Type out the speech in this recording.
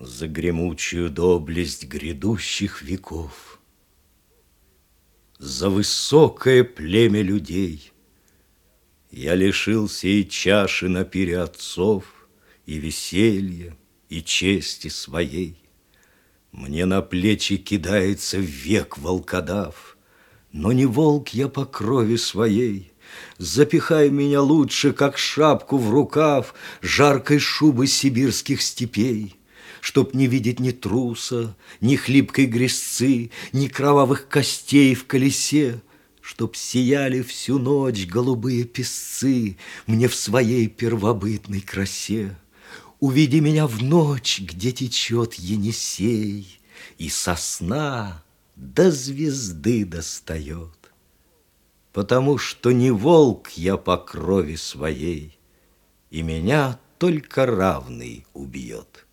За гремучую доблесть грядущих веков, За высокое племя людей Я лишился и чаши на пире отцов, И веселья, и чести своей. Мне на плечи кидается век волкодав, Но не волк я по крови своей. Запихай меня лучше, как шапку в рукав Жаркой шубы сибирских степей чтоб не видеть ни труса, ни хлипкой грязцы, ни кровавых костей в колесе, чтоб сияли всю ночь голубые песцы мне в своей первобытной красе. Увиди меня в ночь, где течет Енисей, и сосна до звезды достает. Потому что не волк я по крови своей, и меня только равный убьет.